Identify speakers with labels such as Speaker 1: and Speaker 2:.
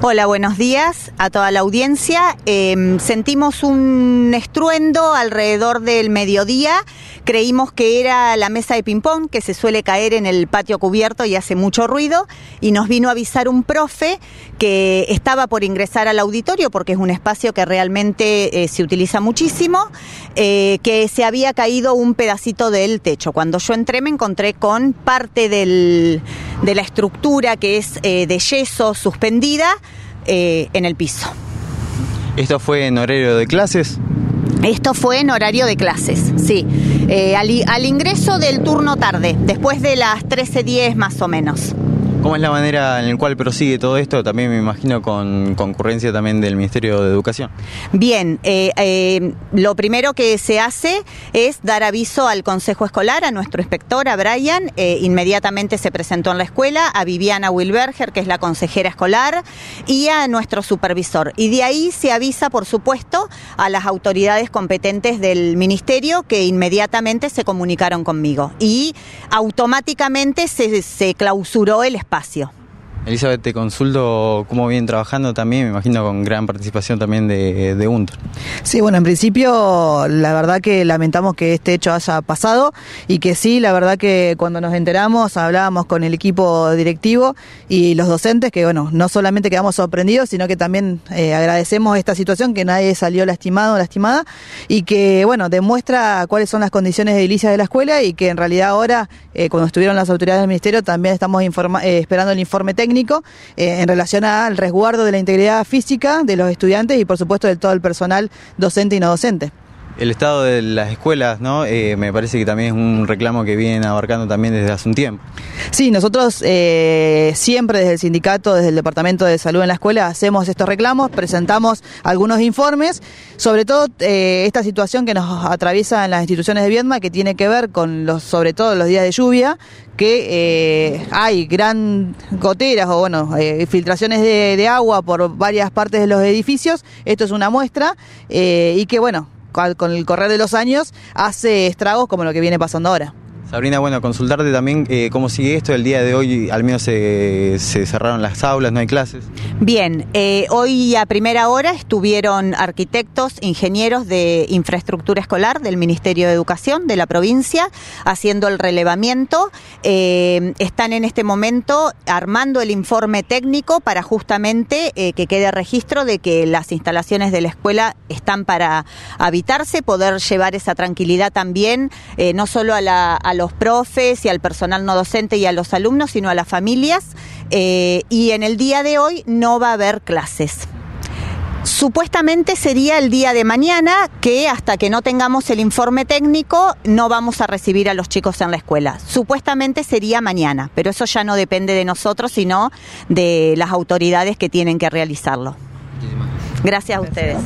Speaker 1: Hola, buenos días a toda la audiencia. Eh, sentimos un estruendo alrededor del mediodía. Creímos que era la mesa de ping-pong que se suele caer en el patio cubierto y hace mucho ruido. Y nos vino a avisar un profe que estaba por ingresar al auditorio porque es un espacio que realmente eh, se utiliza muchísimo, eh, que se había caído un pedacito del techo. Cuando yo entré me encontré con parte del, de la estructura que es eh, de yeso suspendida eh, en el piso.
Speaker 2: ¿Esto fue en horario de clases?
Speaker 1: Esto fue en horario de clases, sí. Eh, al, al ingreso del turno tarde, después de las 13.10 más o menos.
Speaker 2: ¿Cómo es la manera en la cual prosigue todo esto? También me imagino con concurrencia también del Ministerio de Educación.
Speaker 1: Bien, eh, eh, lo primero que se hace es dar aviso al Consejo Escolar, a nuestro inspector, a Brian. Eh, inmediatamente se presentó en la escuela, a Viviana Wilberger, que es la consejera escolar, y a nuestro supervisor. Y de ahí se avisa, por supuesto, a las autoridades competentes del Ministerio que inmediatamente se comunicaron conmigo. Y automáticamente se, se clausuró el espacio espacio.
Speaker 2: Elizabeth, te consulto cómo vienen trabajando también, me imagino con gran participación también de, de.
Speaker 3: Sí, bueno, en principio la verdad que lamentamos que este hecho haya pasado y que sí, la verdad que cuando nos enteramos hablábamos con el equipo directivo y los docentes que bueno, no solamente quedamos sorprendidos, sino que también eh, agradecemos esta situación, que nadie salió lastimado o lastimada y que bueno, demuestra cuáles son las condiciones edilicias de la escuela y que en realidad ahora, eh, cuando estuvieron las autoridades del ministerio, también estamos eh, esperando el informe técnico eh, en relación al resguardo de la integridad física de los estudiantes y por supuesto de todo el personal docente y no docente.
Speaker 2: El estado de las escuelas, ¿no? Eh, me parece que también es un reclamo que vienen abarcando también desde hace un tiempo.
Speaker 3: Sí, nosotros eh, siempre desde el sindicato, desde el Departamento de Salud en la escuela, hacemos estos reclamos, presentamos algunos informes, sobre todo eh, esta situación que nos atraviesa en las instituciones de Viedma, que tiene que ver con los, sobre todo los días de lluvia, que eh, hay gran goteras o bueno, eh, filtraciones de, agua por varias partes de los edificios. Esto es una muestra eh, y que bueno, con el correr de los años hace estragos como lo que viene pasando ahora.
Speaker 2: Sabrina, bueno, consultarte también eh, cómo sigue esto. El día de hoy al menos se, se cerraron las aulas, no hay clases.
Speaker 1: Bien, eh, hoy a primera hora estuvieron arquitectos, ingenieros de infraestructura escolar del Ministerio de Educación de la provincia haciendo el relevamiento. Eh, están en este momento armando el informe técnico para justamente eh, que quede registro de que las instalaciones de la escuela están para habitarse, poder llevar esa tranquilidad también, eh, no solo a, la, los profes y al personal no docente y a los alumnos, sino a las familias. Eh, y en el día de hoy no va a haber clases. Supuestamente sería el día de mañana que hasta que no tengamos el informe técnico no vamos a recibir a los chicos en la escuela. Supuestamente sería mañana, pero eso ya no depende de nosotros, sino de las autoridades que tienen que realizarlo. Gracias a ustedes.